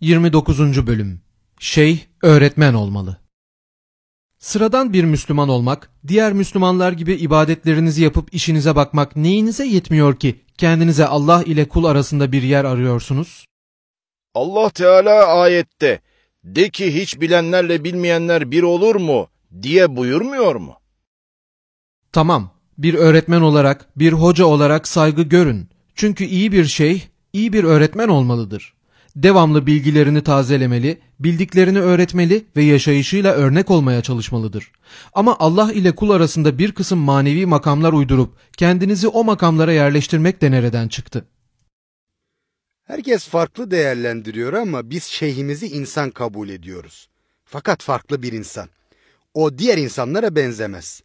29. Bölüm Şeyh öğretmen olmalı. Sıradan bir Müslüman olmak, diğer Müslümanlar gibi ibadetlerinizi yapıp işinize bakmak neyinize yetmiyor ki kendinize Allah ile kul arasında bir yer arıyorsunuz? Allah Teala ayette de ki hiç bilenlerle bilmeyenler bir olur mu diye buyurmuyor mu? Tamam, bir öğretmen olarak, bir hoca olarak saygı görün. Çünkü iyi bir şeyh, iyi bir öğretmen olmalıdır. Devamlı bilgilerini tazelemeli, bildiklerini öğretmeli ve yaşayışıyla örnek olmaya çalışmalıdır. Ama Allah ile kul arasında bir kısım manevi makamlar uydurup kendinizi o makamlara yerleştirmek de nereden çıktı? Herkes farklı değerlendiriyor ama biz şeyhimizi insan kabul ediyoruz. Fakat farklı bir insan. O diğer insanlara benzemez.